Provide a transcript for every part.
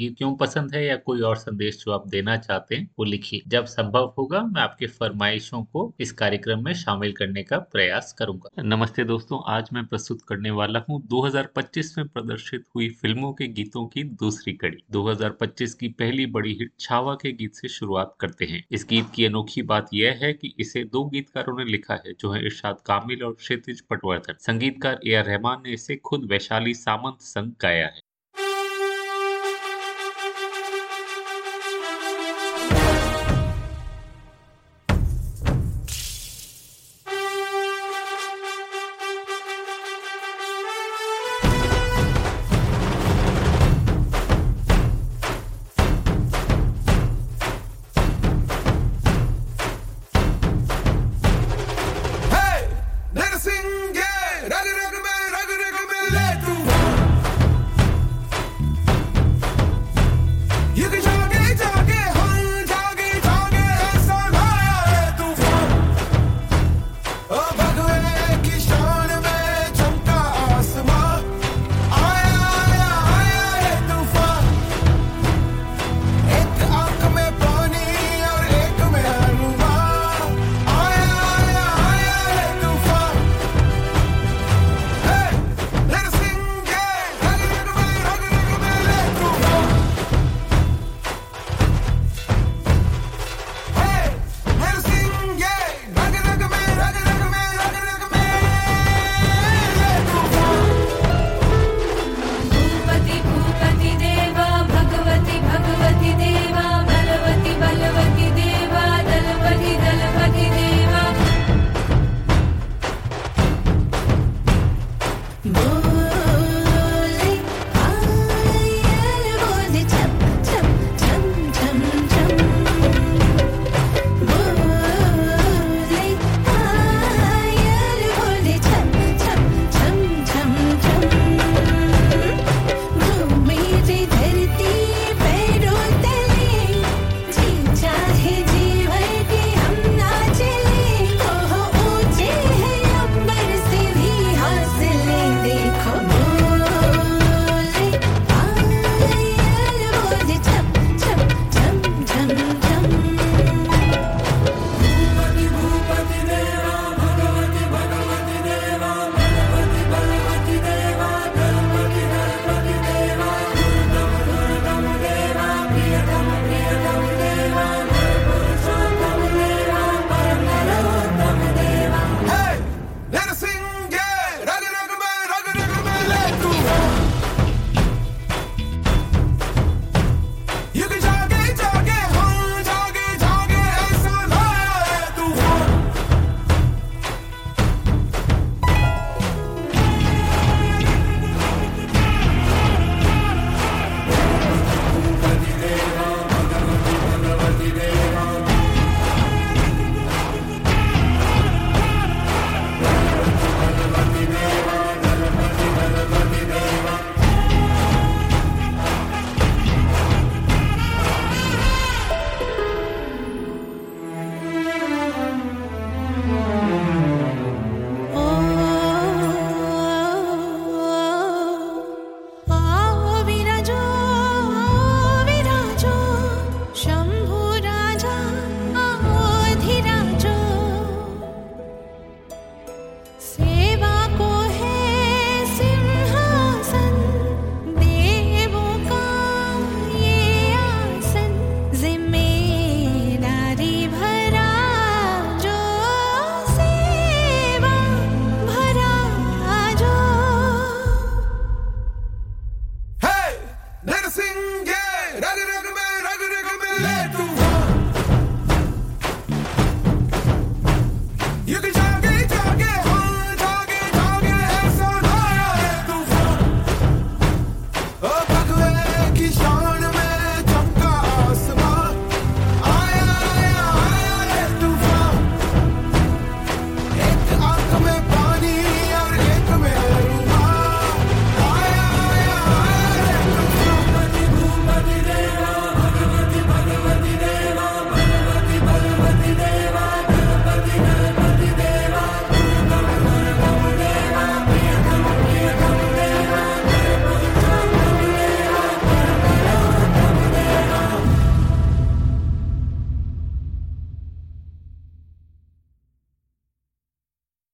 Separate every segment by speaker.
Speaker 1: गीत क्यों पसंद है या कोई और संदेश जो आप देना चाहते हैं, वो लिखिए। जब संभव होगा, मैं आपके फरमाइशों को इस कार्यक्रम में शामिल करने का प्रयास करूँगा। नमस्ते दोस्तों, आज मैं प्रस्तुत करने वाला हूँ 2025 में प्रदर्शित हुई फ़िल्मों के गीतों की दूसरी कड़ी। 2025 की पहली बड़ी हिट छावा के गीत से शुरुआत करते हैं। इस गीत की अनोखी बात यह है कि इसे दो गीतकारों ने लिखा है, जो है इरशाद कामिल और क्षेत्र पटवर्धन। संगीतकार ए आर रहमान ने इसे खुद वैशाली सामंत संग गाया है।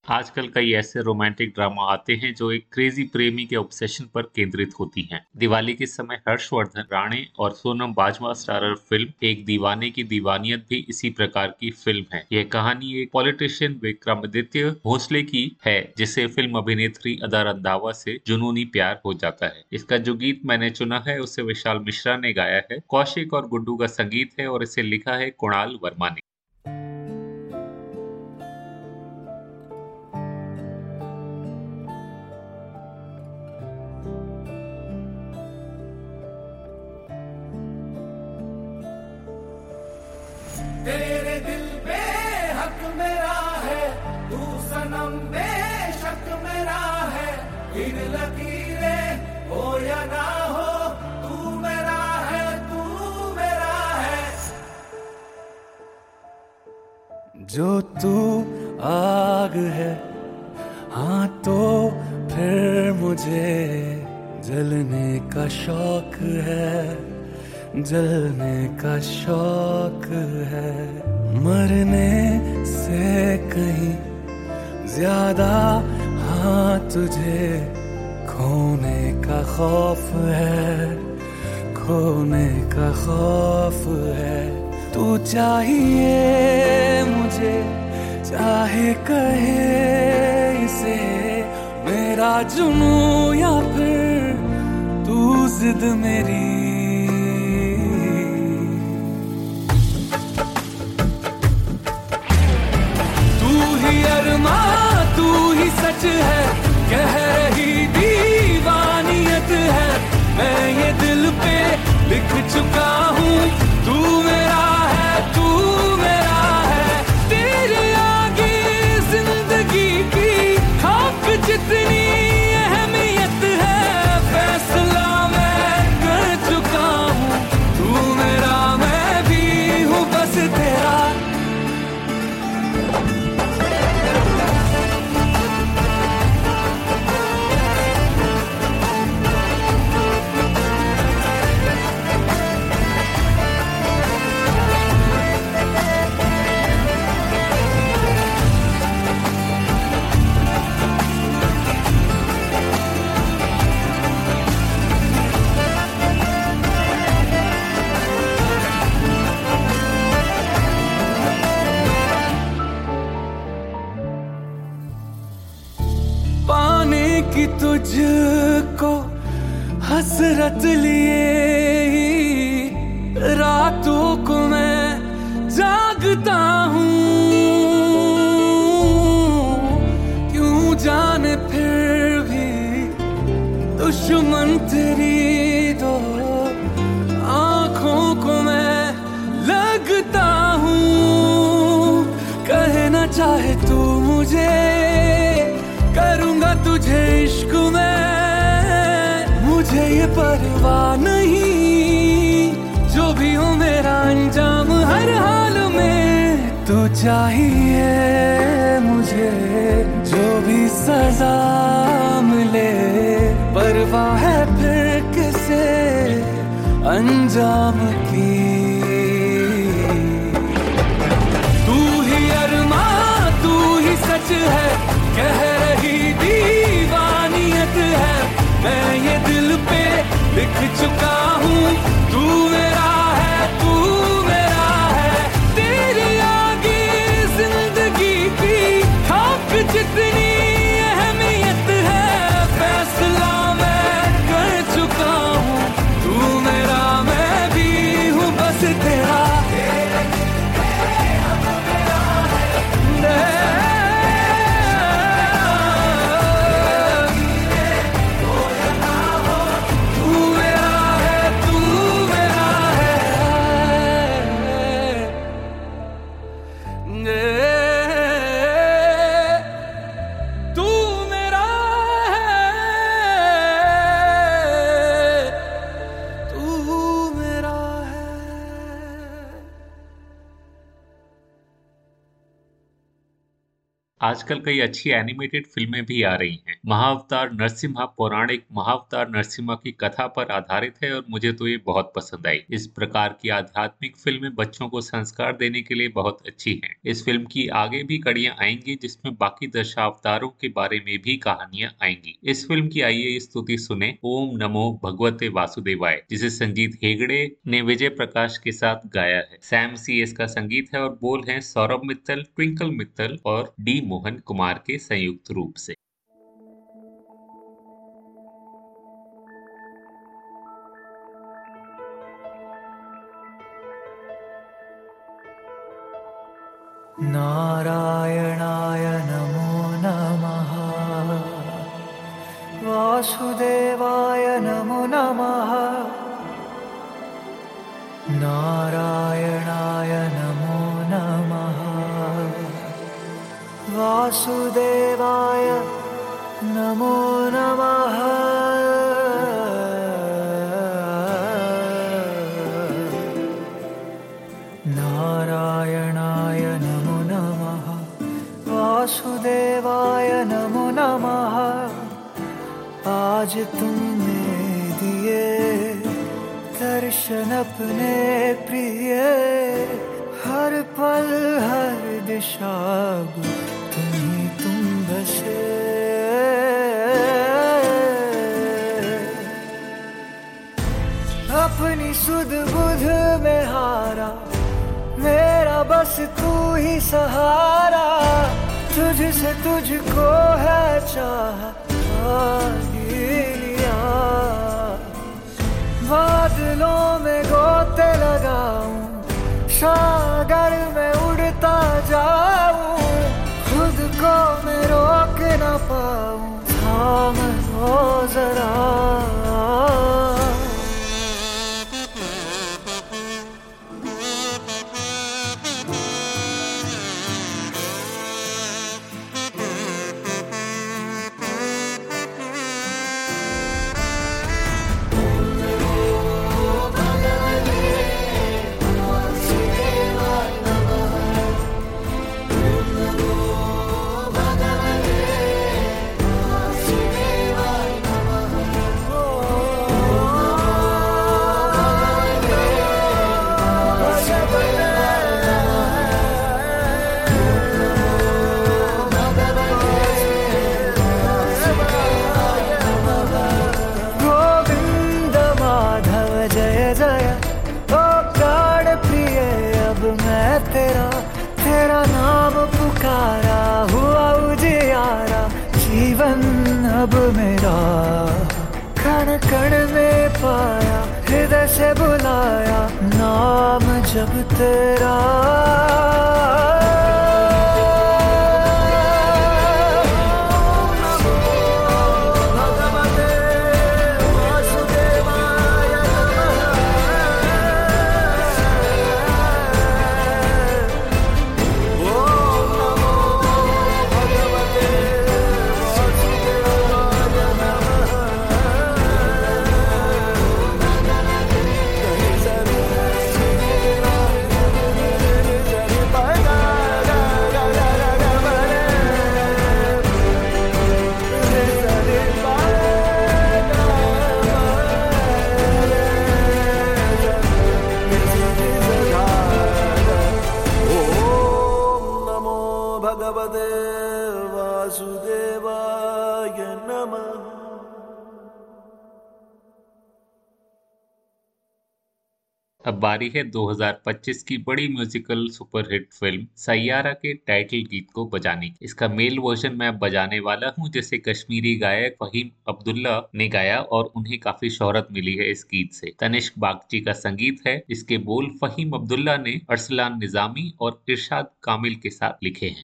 Speaker 1: आजकल कई ऐसे रोमांटिक ड्रामा आते हैं जो एक क्रेजी प्रेमी के ऑब्सेशन पर केंद्रित होती हैं। दिवाली के समय हर्षवर्धन राणे और सोनम बाजवा स्टारर फ़िल्म एक दीवाने की दीवानियत भी इसी प्रकार की फ़िल्म है। यह कहानी एक पॉलिटिशियन विक्रमादित्य भोसले की है, जिसे फ़िल्म अभिनेत्री अदा रंधावा से जुनूनी प्यार हो जाता है। इसका जो गीत मैंने चुना है, उसे विशाल मिश्रा ने गाया है। कौशिक और गुड्डू का संगीत है और इसे लिखा है कुणाल वर्मा ने।
Speaker 2: जो तू आग है हाँ तो फिर मुझे जलने का शौक है, जलने का शौक है। मरने से कहीं ज़्यादा हाँ तुझे खोने का खौफ है, खोने का खौफ है। तू चाहिए मुझे, चाहे कहे इसे। मेरा जुनू या फिर तू जिद मेरी। तू ही अरमा, तू ही सच है, कह रही
Speaker 1: आजकल कई अच्छी एनिमेटेड फ़िल्में भी आ रही हैं। महाअवतार नरसिम्हा पौराणिक महावतार नरसिम्हा की कथा पर आधारित है और मुझे तो ये बहुत पसंद आई। इस प्रकार की आध्यात्मिक फ़िल्में बच्चों को संस्कार देने के लिए बहुत अच्छी हैं। इस फ़िल्म की आगे भी कड़ियाँ आएँगी, जिसमें बाकी दशावतारों के बारे में भी कहानियाँ आएँगी। इस फ़िल्म की आइए स्तुति सुने। ओम नमो भगवते वासुदेवाय, जिसे संजीत हेगड़े ने विजय प्रकाश के साथ गाया है। सैम सी का संगीत है और बोल है सौरभ मित्तल, ट्विंकल मित्तल और डी मोहन कुमार के संयुक्त रूप से।
Speaker 3: नारायणाय नमो नमः। वासुदेवाय नमो नमः। नारायणाय वासुदेवाय नमो नमः। नारायणाय नमो नमः। वासुदेवाय नमो नमः। आज तुमने दिए दर्शन अपने प्रिय। हर पल, हर दिशा अपनी सुध बुध में हारा, मेरा बस तू ही सहारा। तुझसे तुझको है चाह बादलों में गोते लगाऊँ, सागर में उड़ता जाऊँ खुद को मैं रोक पाऊँ पाऊँ थाम हो जरा।
Speaker 1: है 2025 की बड़ी म्यूजिकल सुपरहिट फ़िल्म सैयारा के टाइटल गीत को बजाने की। इसका मेल वर्जन मैं बजाने वाला हूँ, जैसे कश्मीरी गायक फहीम अब्दुल्ला ने गाया और उन्हें काफ़ी शोहरत मिली है इस गीत से। तनिष्क बागची का संगीत है इसके बोल फहीम अब्दुल्ला ने अरसलान निजामी और इरशाद कामिल के साथ लिखे हैं।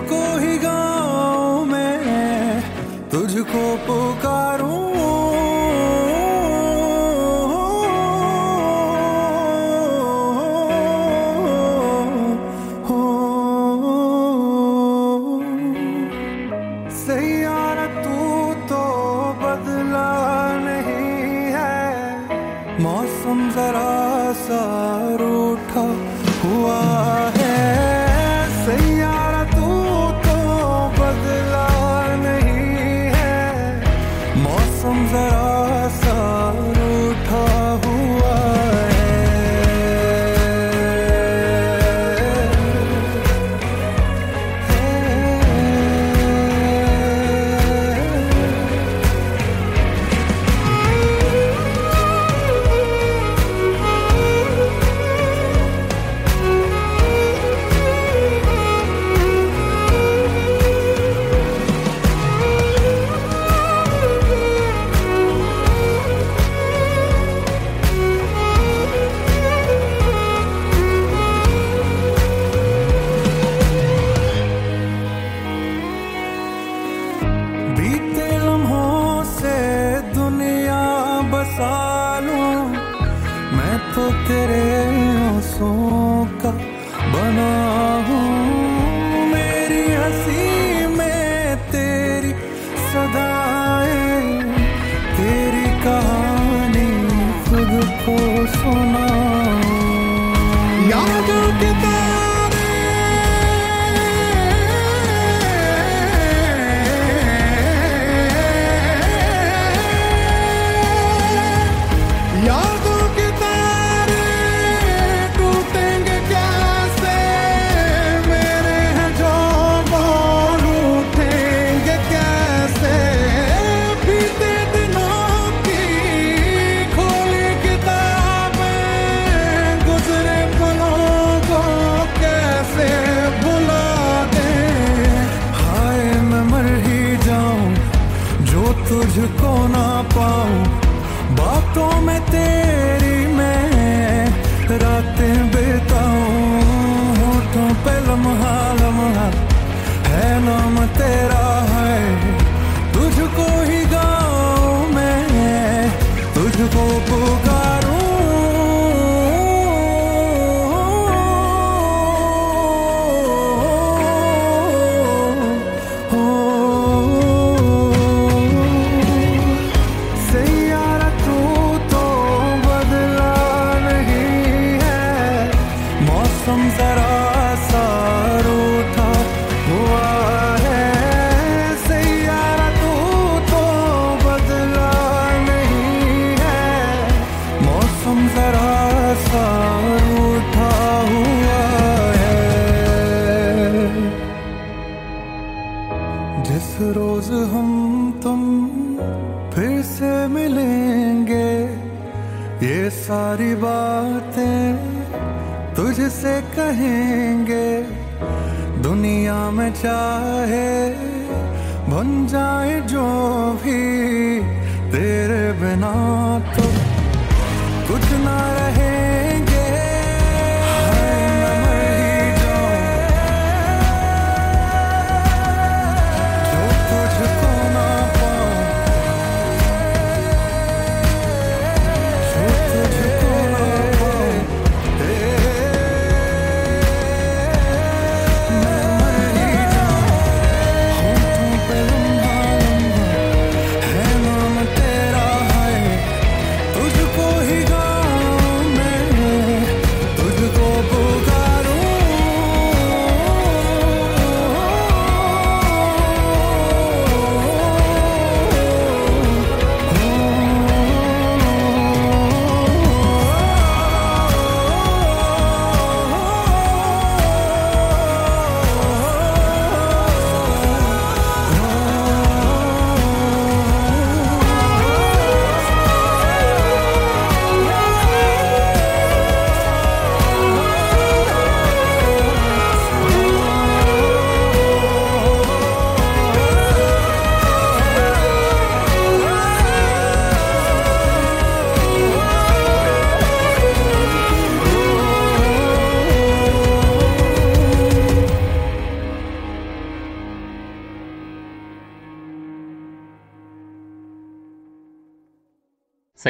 Speaker 4: तुझको ही गाँव में तुझको पुकारूं।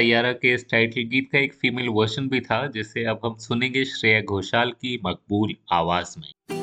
Speaker 4: सैयारा के
Speaker 2: इस टाइटल गीत का एक फीमेल वर्जन भी था, जिसे अब हम सुनेंगे श्रेया घोषाल की मकबूल आवाज़ में।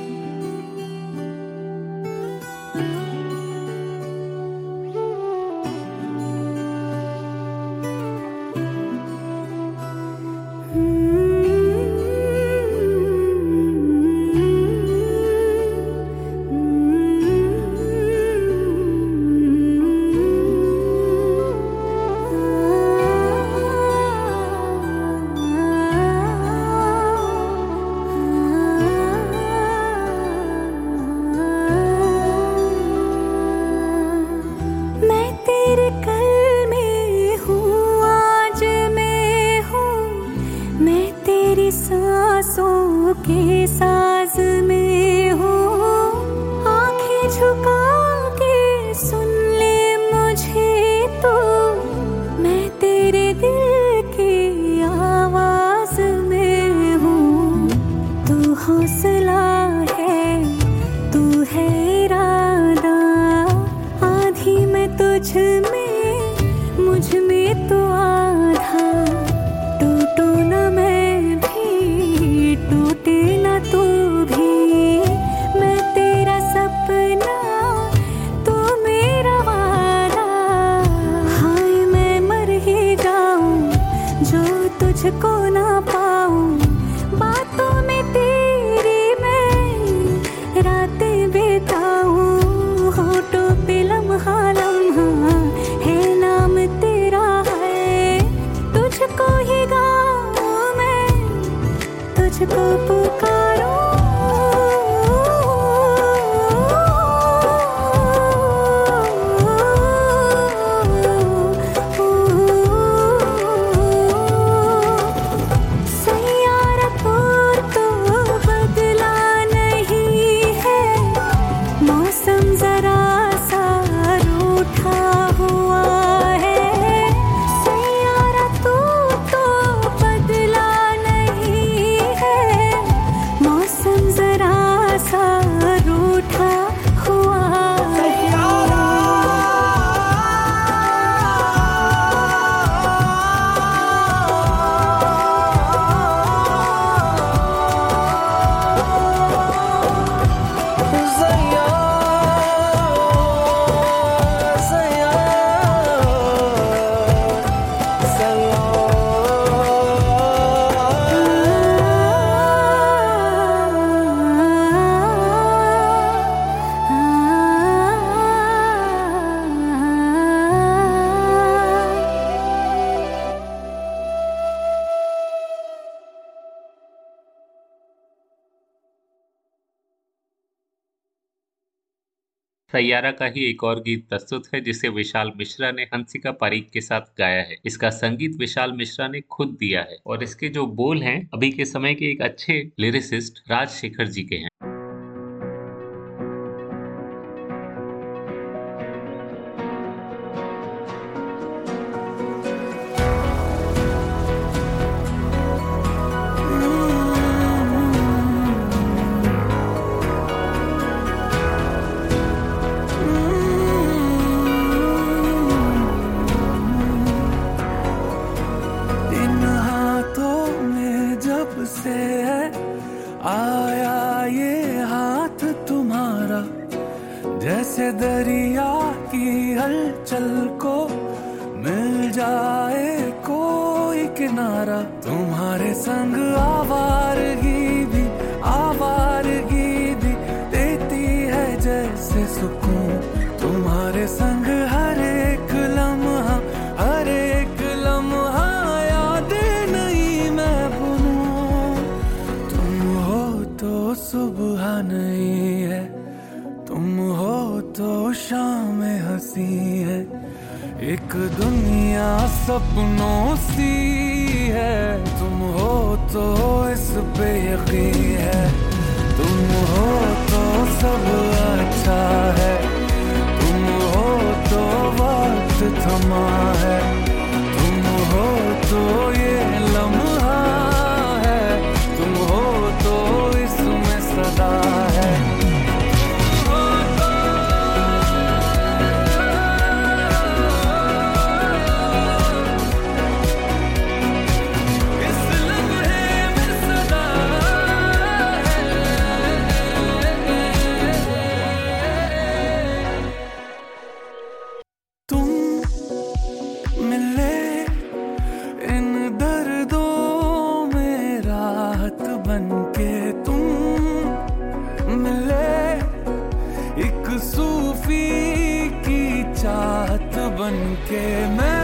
Speaker 5: बदला है तू है
Speaker 2: सैयारा का ही एक और गीत प्रस्तुत है, जिसे विशाल मिश्रा ने हंसिका पारीख के साथ गाया है। इसका संगीत विशाल मिश्रा ने खुद दिया है और इसके जो बोल हैं, अभी के समय के एक अच्छे लिरिसिस्ट राजशेखर जी के हैं।
Speaker 6: que
Speaker 2: me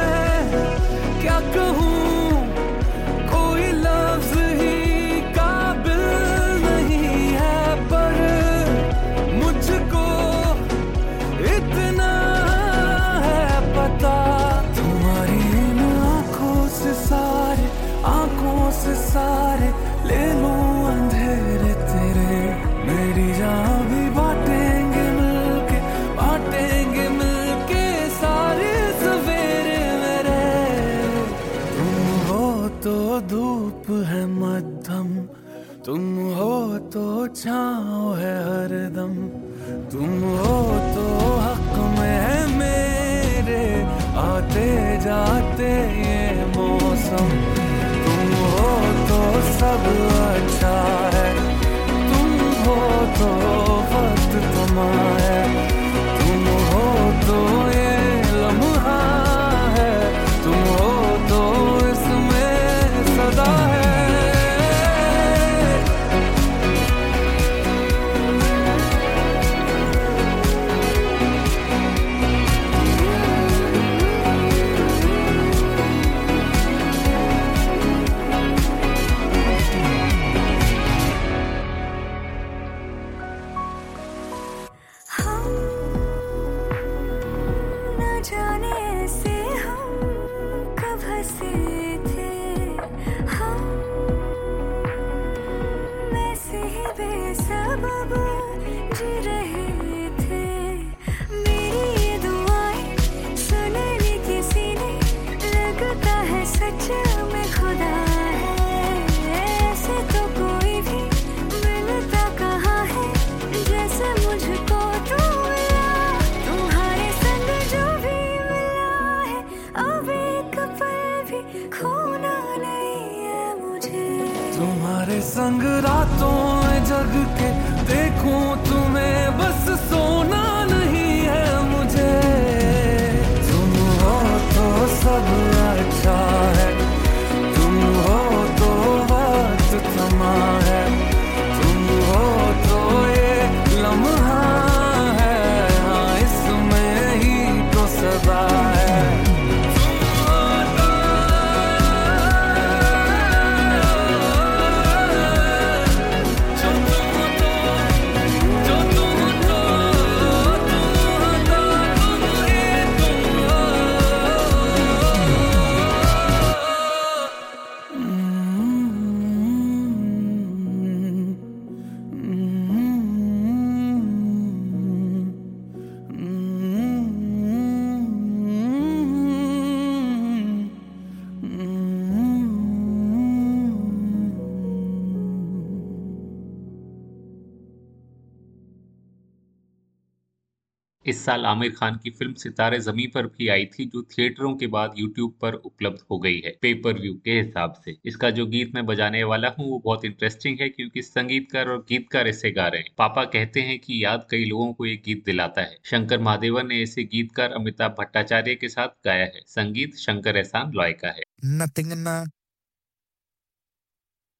Speaker 2: साल आमिर खान की फ़िल्म सितारे जमी पर भी आई थी, जो थिएटरों के बाद यूट्यूब पर उपलब्ध हो गई है पेपर व्यू के हिसाब से। इसका जो गीत मैं बजाने वाला हूँ, वो बहुत इंटरेस्टिंग है, क्योंकि संगीतकार और गीतकार इसे गा रहे हैं। पापा कहते हैं कि याद कई लोगों को ये गीत दिलाता है। शंकर महादेवन ने इसे गीतकार अमिताभ भट्टाचार्य के साथ गाया है। संगीत शंकर एहसान लॉय का है।
Speaker 4: Nothing na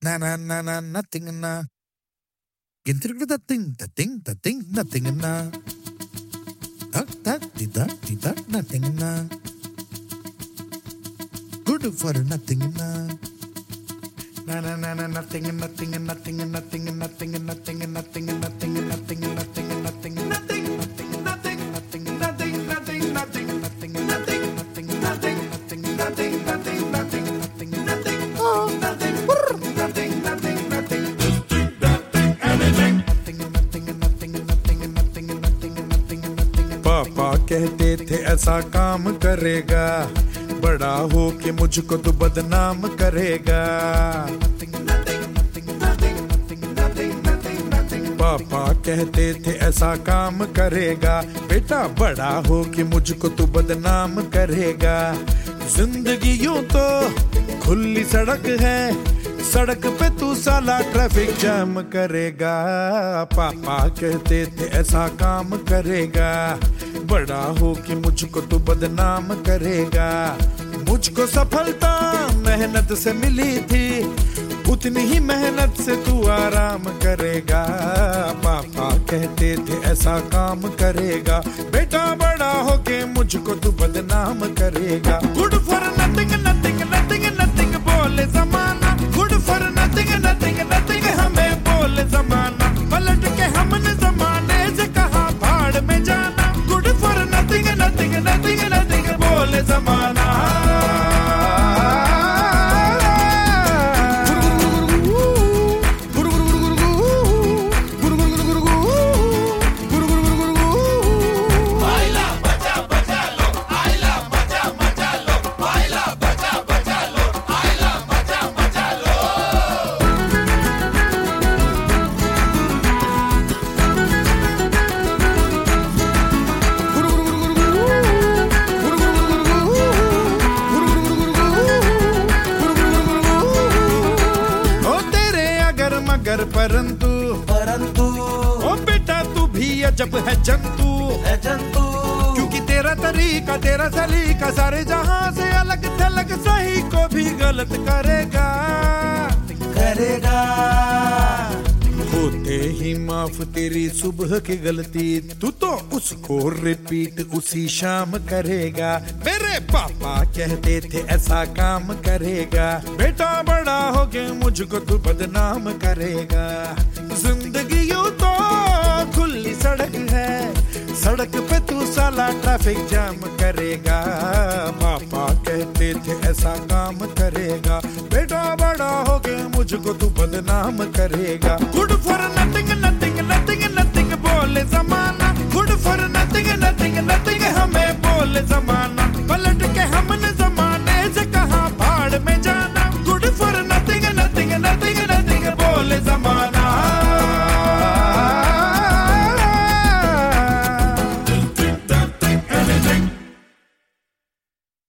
Speaker 4: na na na na, nothing nothing na nothing na good for nothing na na na na na nothing nothing nothing nothing nothing nothing nothing nothing nothing nothing nothing nothing
Speaker 7: ऐसा काम करेगा। बड़ा हो के मुझको तो बदनाम करेगा। पापा कहते थे ऐसा काम करेगा। बेटा बड़ा हो के मुझको तो बदनाम करेगा। ज़िंदगी यूँ तो खुली सड़क है। सड़क पे तू साला ट्रैफ़िक जाम करेगा। पापा कहते थे ऐसा काम करेगा। बड़ा हो के मुझको तो बदनाम करेगा। मुझको सफलता मेहनत से मिली थी,
Speaker 4: उतनी ही मेहनत से तू आराम करेगा। पापा कहते थे ऐसा काम करेगा। बेटा बड़ा हो के मुझको तू बदनाम करेगा। Good for nothing nothing nothing nothing बोले जमाना। Good for nothing nothing nothing हमें बोले जमाना। पलट के हमने नथिंग नथिंग बोले जमाना। है जंतु।
Speaker 8: है जंतु।
Speaker 4: क्योंकि तेरा तरीका तेरा सलीका सारे जहाँ से अलग थलग सही को भी गलत करेगा।
Speaker 8: करेगा।
Speaker 4: होते ही माफ़ तेरी सुबह की गलती तू तो उसको रिपीट उसी शाम करेगा। मेरे पापा कहते थे ऐसा काम करेगा। बेटा बड़ा हो गया मुझको तू बदनाम करेगा। ज़िंदगी यूँ तो सड़क है, सड़क पे तू साला ट्रैफ़िक जाम करेगा। पापा कहते थे ऐसा काम करेगा। बेटा बड़ा हो गया, मुझको तू बदनाम करेगा। Good for nothing nothing nothing nothing बोले जमाना। Good for nothing nothing nothing हमें बोले जमाना। पलट के हमने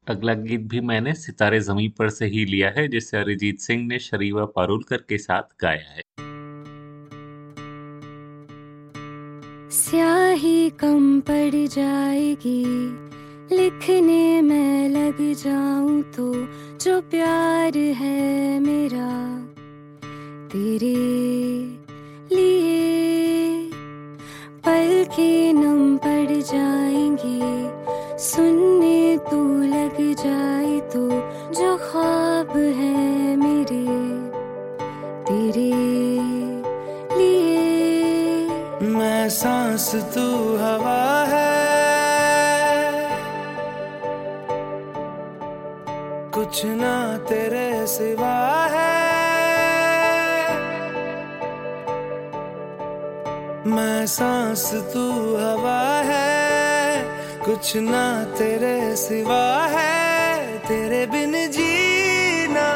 Speaker 1: अगला गीत भी मैंने सितारे जमी पर से ही लिया है, जिसे अरिजीत सिंह ने शरीवा पारुलकर के साथ गाया है।
Speaker 5: स्याही कम पड़ जाएगी, लिखने में लग जाऊँ तो जो प्यार है मेरा, तेरे लिए। पल के नम पड़ जाएँगे सुनने तू लग जाए तो जो ख्वाब है मेरे, तेरे लिए।
Speaker 9: मैं सांस तू हवा है। कुछ ना तेरे सिवा है। मैं सांस तू हवा है। कुछ ना तेरे सिवा है, तेरे बिन जीना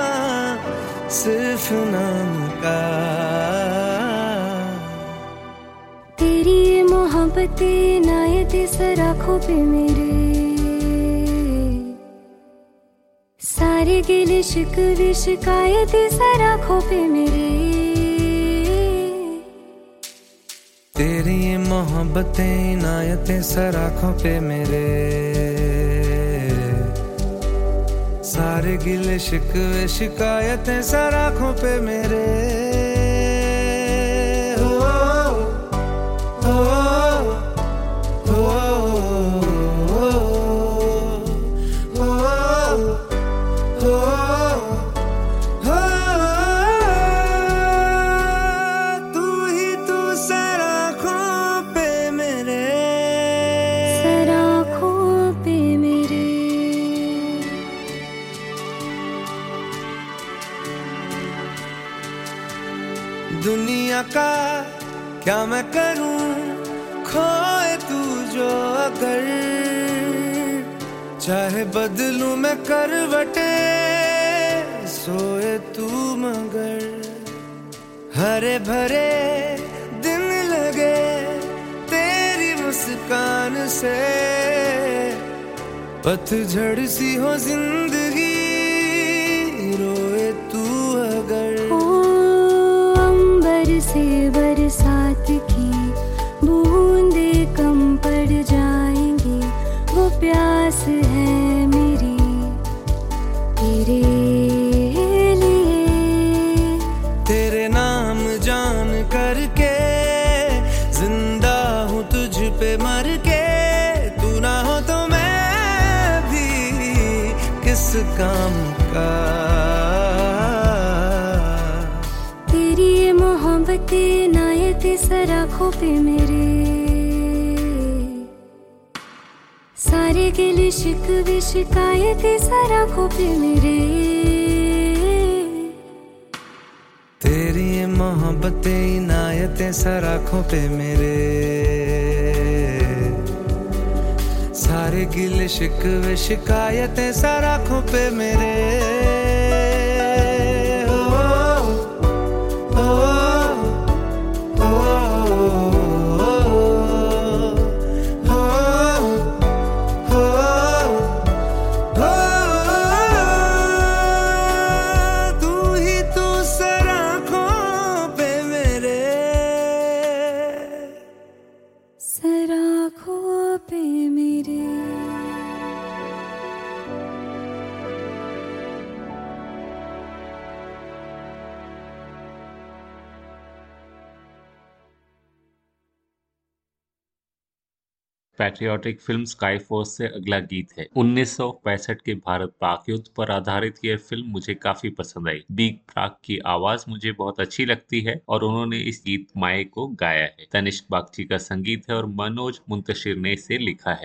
Speaker 9: सिर्फ़ नाम का।
Speaker 5: तेरी ये मोहब्बत नायत सर आँखों पे मेरे। सारे गिले शिकवे शिकायत सर पे मेरे।
Speaker 9: मोहब्बतें इनायतें सर आँखों पे मेरे। सारे गिले शिकवे शिकायतें सर आँखों पे मेरे। मैं करूँ? खोए तू जो अगर। चाहे बदलू मैं करवटे, सोए तू मगर। हरे भरे दिन लगे तेरी मुस्कान से। पतझड़ सी हो ज़िंदगी
Speaker 5: मोहब्बत नायत सर आँखों पे मेरे। सारे गिले शिकवे शिकायत सर आँखों पे मेरे।
Speaker 10: तेरी ये मोहब्बतें इनायतें सर आँखों पे मेरे। सारे गिले शिकवे शिकायतें सर आँखों पे मेरे।
Speaker 1: पैट्रियोटिक फ़िल्म स्काई फोर्स से अगला गीत है। 1965 के भारत पाक युद्ध पर आधारित यह फ़िल्म मुझे काफ़ी पसंद आई। बिग प्राक की आवाज़ मुझे बहुत अच्छी लगती है और उन्होंने इस गीत माए को गाया है। तनिष्क बागची का संगीत है और मनोज मुंतशिर ने इसे लिखा है।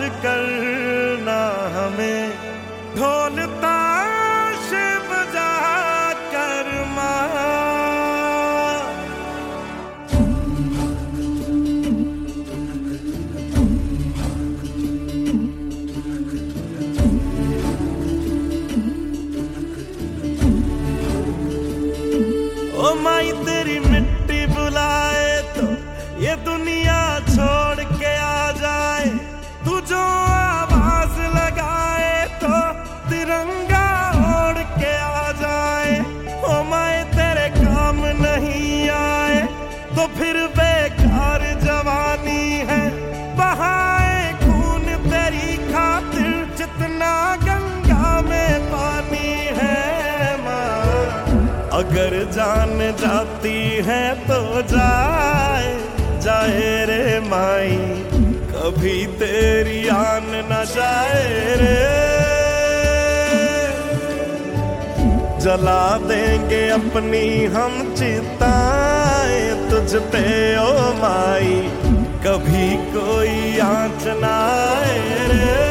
Speaker 10: याद तेरी आन न जाए रे। जला देंगे अपनी हम चिताए तुझ पे, ओ माई। कभी कोई आँच ना आए रे।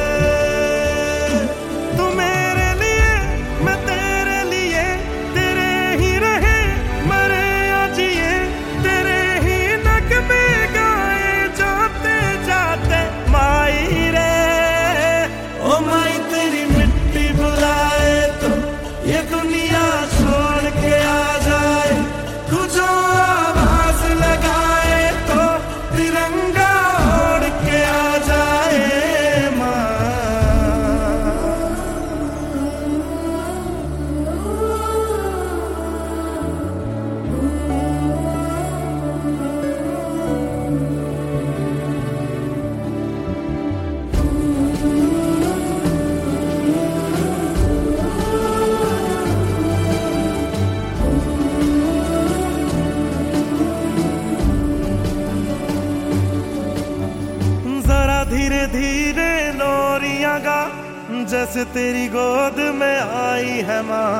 Speaker 10: तेरी गोद में आई है माँ,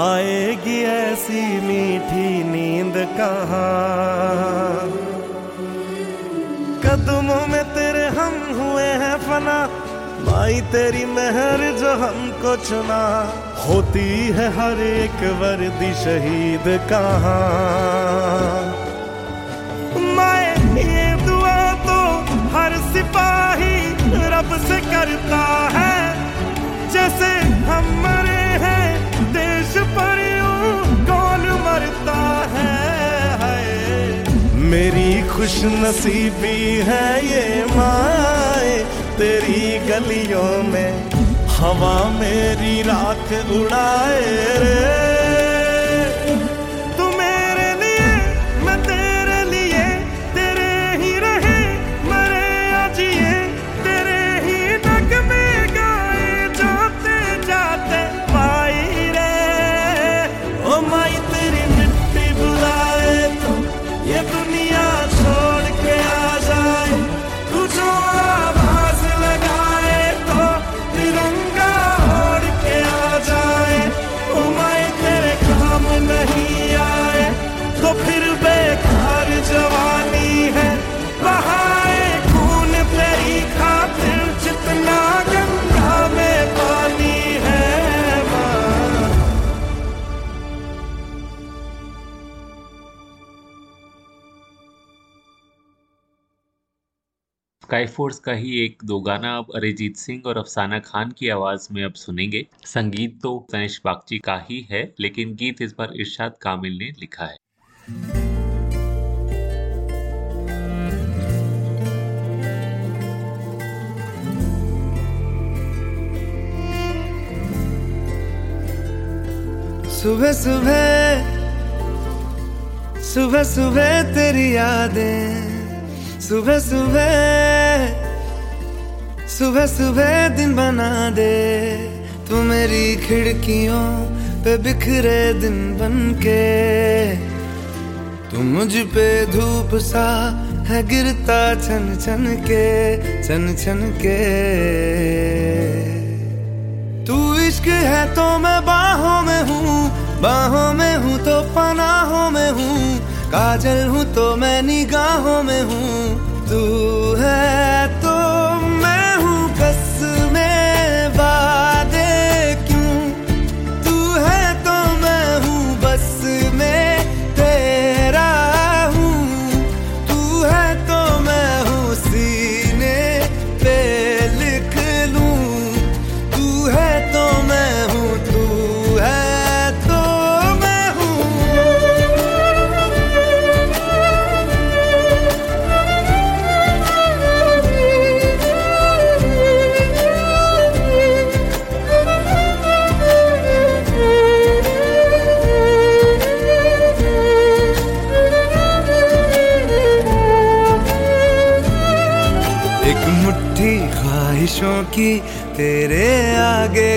Speaker 10: आएगी ऐसी मीठी नींद कहाँ। कदमों में तेरे हम हुए हैं फना, माई तेरी मेहर जो हमको चुना, होती है हर एक वर्दी शहीद कहाँ। मैं ये दुआ तो हर सिपाही रब से करता है। जैसे हम मरे हैं, देश पर कौन मरता है, हाय। मेरी खुश नसीबी है ये माए, तेरी गलियों में हवा मेरी राख उड़ाए रे
Speaker 1: स्काई फोर्स का ही एक दो गाना अब अरिजीत सिंह और अफसाना खान की आवाज़ में अब सुनेंगे। संगीत तो तनिष बागची का ही है, लेकिन गीत इस बार इरशाद कामिल ने लिखा है।
Speaker 9: सुबह सुबह सुबह सुबह तेरी यादें। सुबह सुबह सुबह सुबह दिन बना दे। तू मेरी खिड़कियों पे बिखरे दिन बन के। तू मुझ पे धूप सा है गिरता छन छन के, छन छन के। तू इश्क है तो मैं बाहों में हूँ, बाहों में हूँ तो पनाहों में हूँ। काजल हूँ तो मैं निगाहों में हूँ। तू है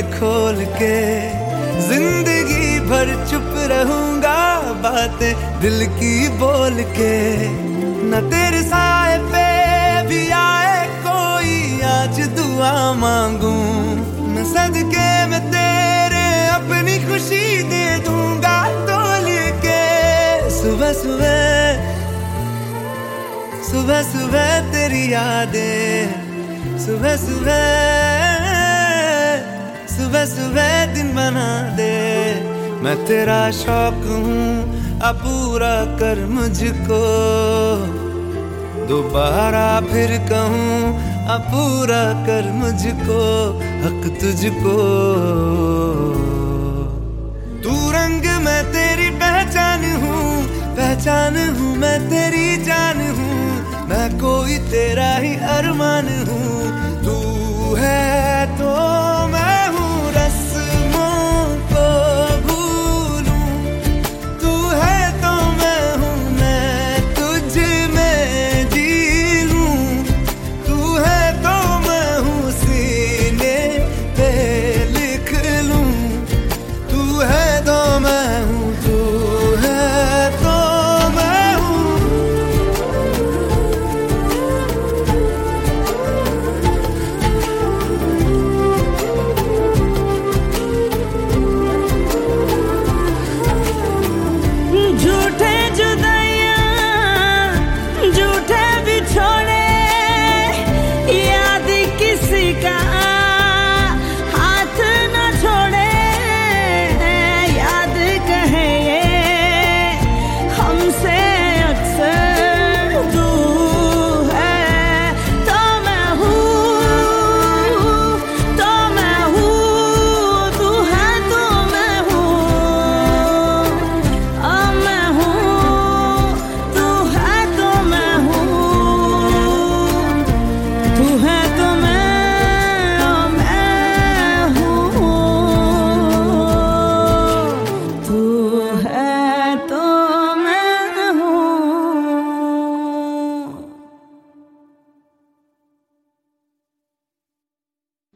Speaker 9: खोल के ज़िंदगी भर चुप रहूँगा बातें दिल की बोल के। न तेरे साए पे भी आए कोई, आज दुआ मांगू। मैं सदके में तेरे अपनी खुशी दे दूँगा तोल के। सुबह सुबह सुबह सुबह तेरी यादें, सुबह सुबह सुबह सुबह दिन बना दे। मैं तेरा शौक हूँ, अब पूरा कर मुझको। दोबारा फिर कहूँ, अब पूरा कर मुझको, हक तुझको। तू रंग मैं तेरी पहचान हूँ पहचान हूँ मैं तेरी जान हूँ। मैं कोई तेरा ही अरमान हूँ, तू है तो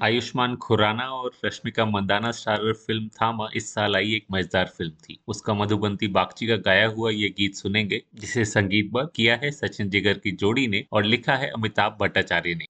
Speaker 5: आयुष्मान खुराना और रश्मिका मंदाना स्टारर फ़िल्म थामा इस साल आई एक मज़ेदार फ़िल्म थी। उसका मधुबंती बागची का गाया हुआ ये गीत सुनेंगे, जिसे संगीत किया है सचिन जिगर की जोड़ी ने और लिखा है अमिताभ भट्टाचार्य ने।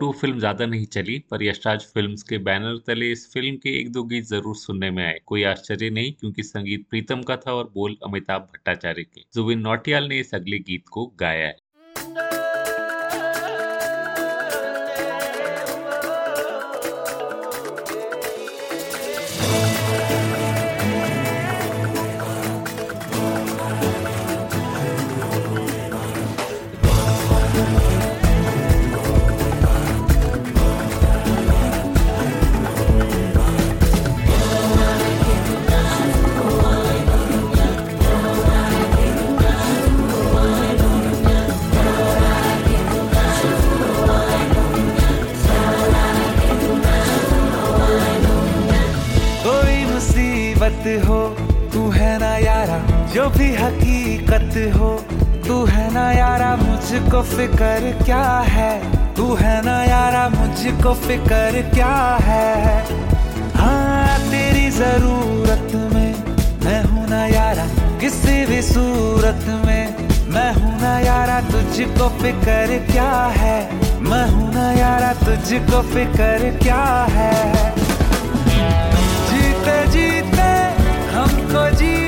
Speaker 5: टू फ़िल्म ज़्यादा नहीं चली, पर यशराज फिल्म्स के बैनर तले इस फ़िल्म के एक दो गीत ज़रूर सुनने में आए। कोई आश्चर्य नहीं, क्योंकि संगीत प्रीतम का था और बोल अमिताभ भट्टाचार्य के। जुबिन नौटियाल ने इस अगले गीत को गाया है।
Speaker 2: मुझको फिकर क्या है? हाँ तेरी ज़रूरत में मैं हूँ ना यारा, किसी भी सूरत में मैं हूँ ना यारा, तुझको फिकर क्या है? मैं हूँ ना यारा, तुझको फिकर क्या है? जीते जीते, हमको जीना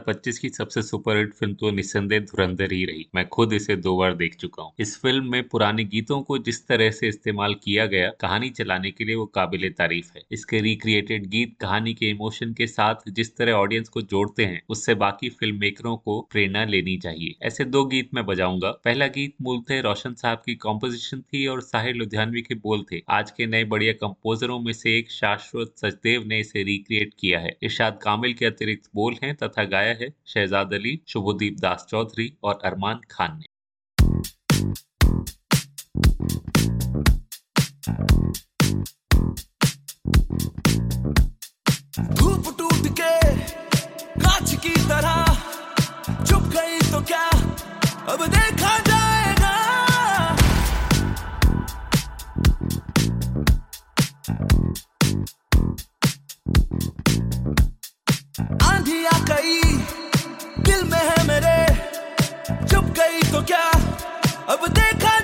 Speaker 1: 2025 की सबसे सुपरहिट फ़िल्म तो निस्संदेह धुरंधर ही रही। मैं खुद इसे दो बार देख चुका हूँ। इस फ़िल्म में पुराने गीतों को जिस तरह से इस्तेमाल किया गया, कहानी चलाने के लिए वो काबिल तारीफ़ है। इसके रिक्रिएटेड गीत, कहानी के इमोशन के साथ जिस तरह ऑडियंस को जोड़ते हैं, उससे बाकी फ़िल्म मेकरों को प्रेरणा लेनी चाहिए। ऐसे दो गीत मैं बजाऊँगा। पहला गीत मूलतः रोशन साहब की कॉम्पोजिशन थी और साहिर लुधियानवी के बोल थे। आज के नए बढ़िया कंपोजरों में से एक शाश्वत सचदेव ने इसे रिक्रिएट किया है। इरशाद कामिल के अतिरिक्त बोल हैं तथा गाया है शहजाद अली, शुभदीप दास चौधरी और अरमान खान ने।
Speaker 2: धूप टूट के कांच की तरह चुप गई तो क्या? अब देखा आंधी कई दिल में है मेरे चुप गई तो क्या? अब देखा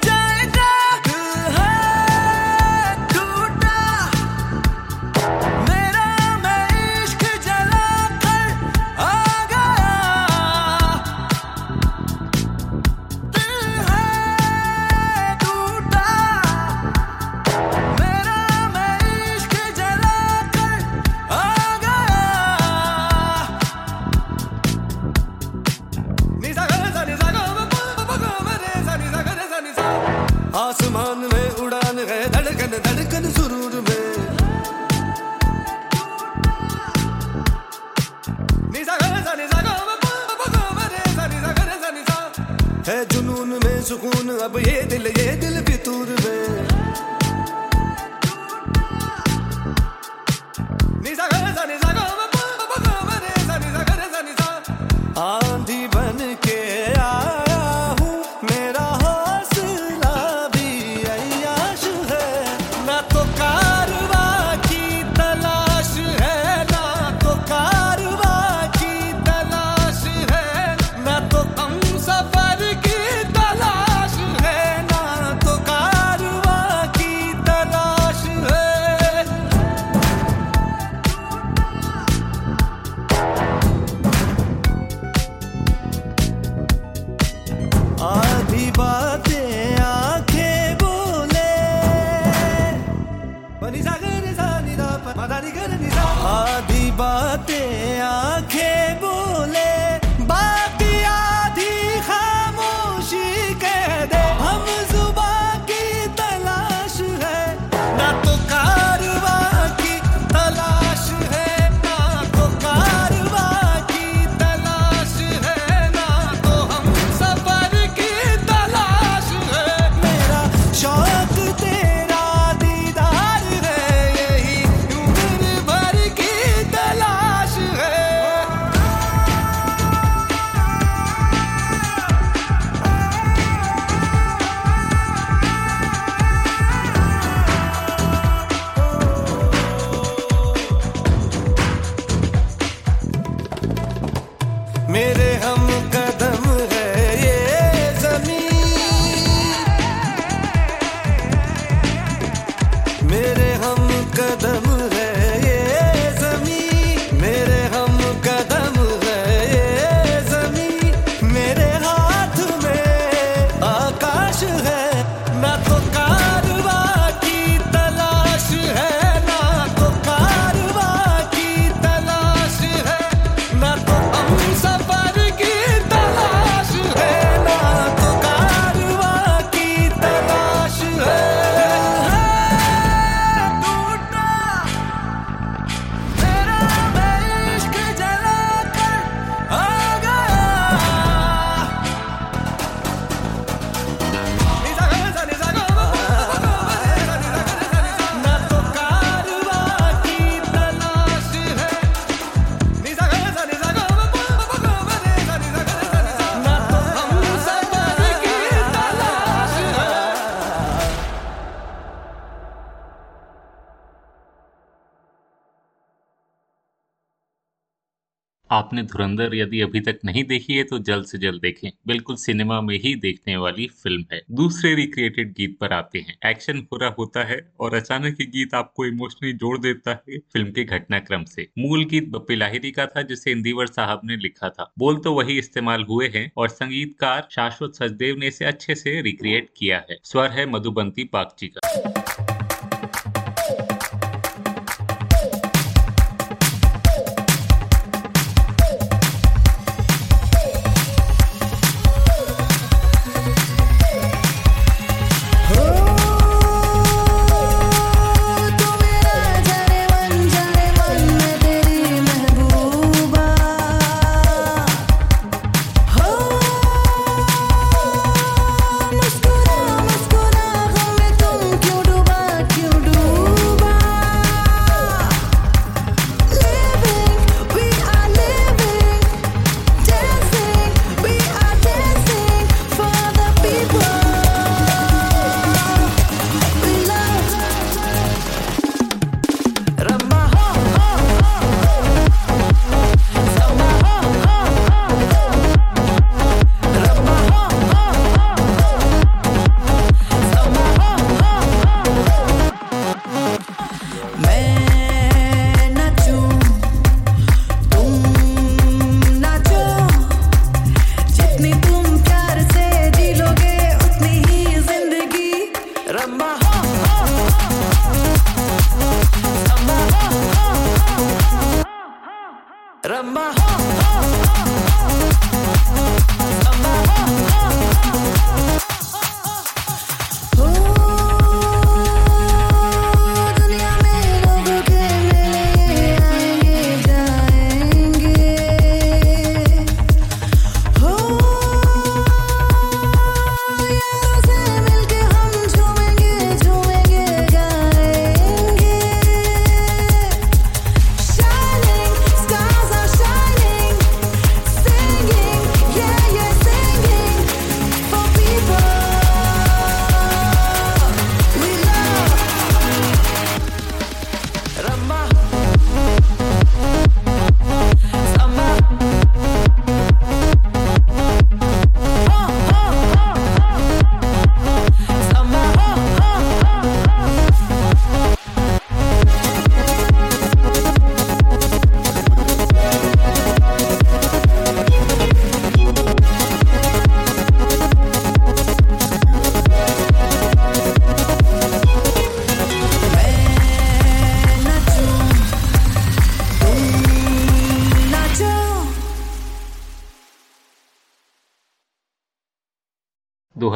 Speaker 5: आपने धुरंधर यदि अभी तक नहीं देखी है तो जल्द से जल्द देखें। बिल्कुल सिनेमा में ही देखने वाली फ़िल्म है। दूसरे रिक्रिएटेड गीत पर आते हैं। एक्शन पूरा होता है और अचानक ये गीत आपको इमोशनली जोड़ देता है फ़िल्म के घटनाक्रम से। मूल गीत बप्पी लाहिरी का था, जिसे इंदिवर साहब ने लिखा था। बोल तो वही इस्तेमाल हुए हैं और संगीतकार शाश्वत सचदेव ने इसे अच्छे से रिक्रिएट किया है। स्वर है मधुबंती पागची का।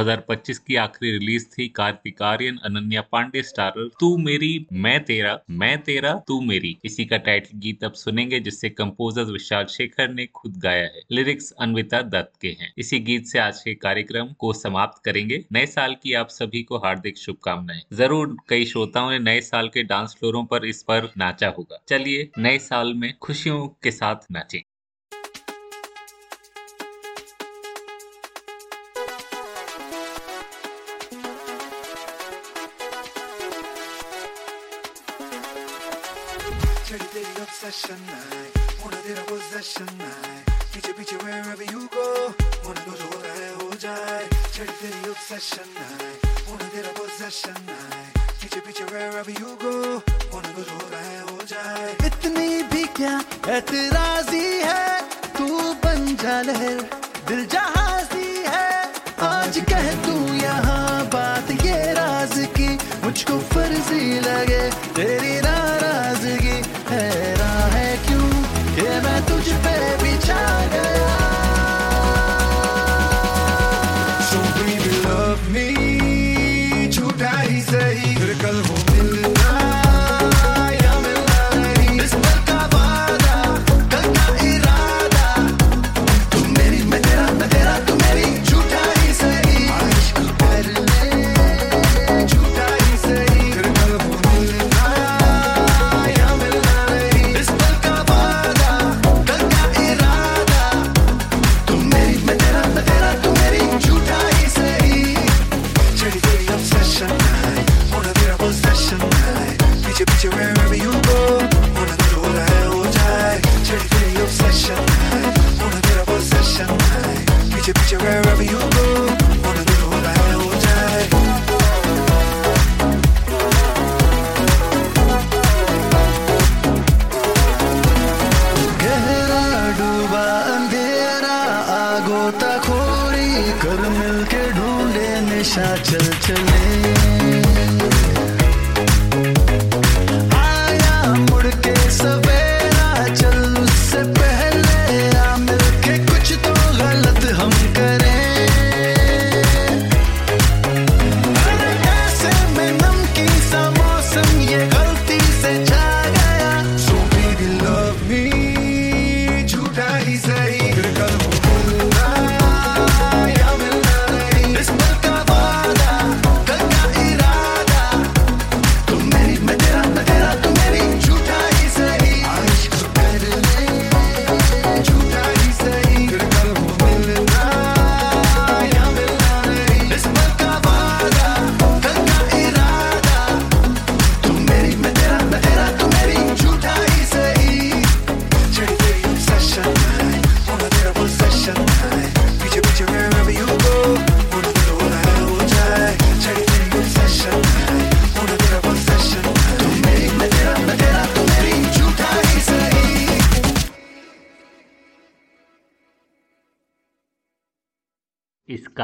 Speaker 5: 2025 की आखिरी रिलीज़ थी कार्तिक आर्यन अनन्या पांडे, स्टारर, तू मेरी, मैं तेरा मैं तेरा, तू मेरी। इसी का टाइटल गीत अब सुनेंगे, जिससे कंपोजर विशाल शेखर ने खुद गाया है। लिरिक्स अन्विता दत्त के हैं। इसी गीत से आज के कार्यक्रम को समाप्त करेंगे। नए साल की आप सभी को हार्दिक शुभकामनाएँ। ज़रूर कई श्रोताओं ने नए साल के डांस फ्लोरों पर इस पर नाचा होगा। चलिए नए साल में खुशियों के साथ नाचें।
Speaker 11: Night. होना तेरा possession night. पीछे पीछे wherever you go. होना तो जो होता है हो जाए चढ़ी तेरी obsession night. होना तेरा possession night. पीछे पीछे wherever you go. होना तो जो होता है हो जाए इतनी भी क्या एतराजी है? तू बन जा लहर, दिल जहाजी है। आज कह तू यहाँ बात, ये राज की मुझको फर्जी लगे। तेरी नाराज़गी shine.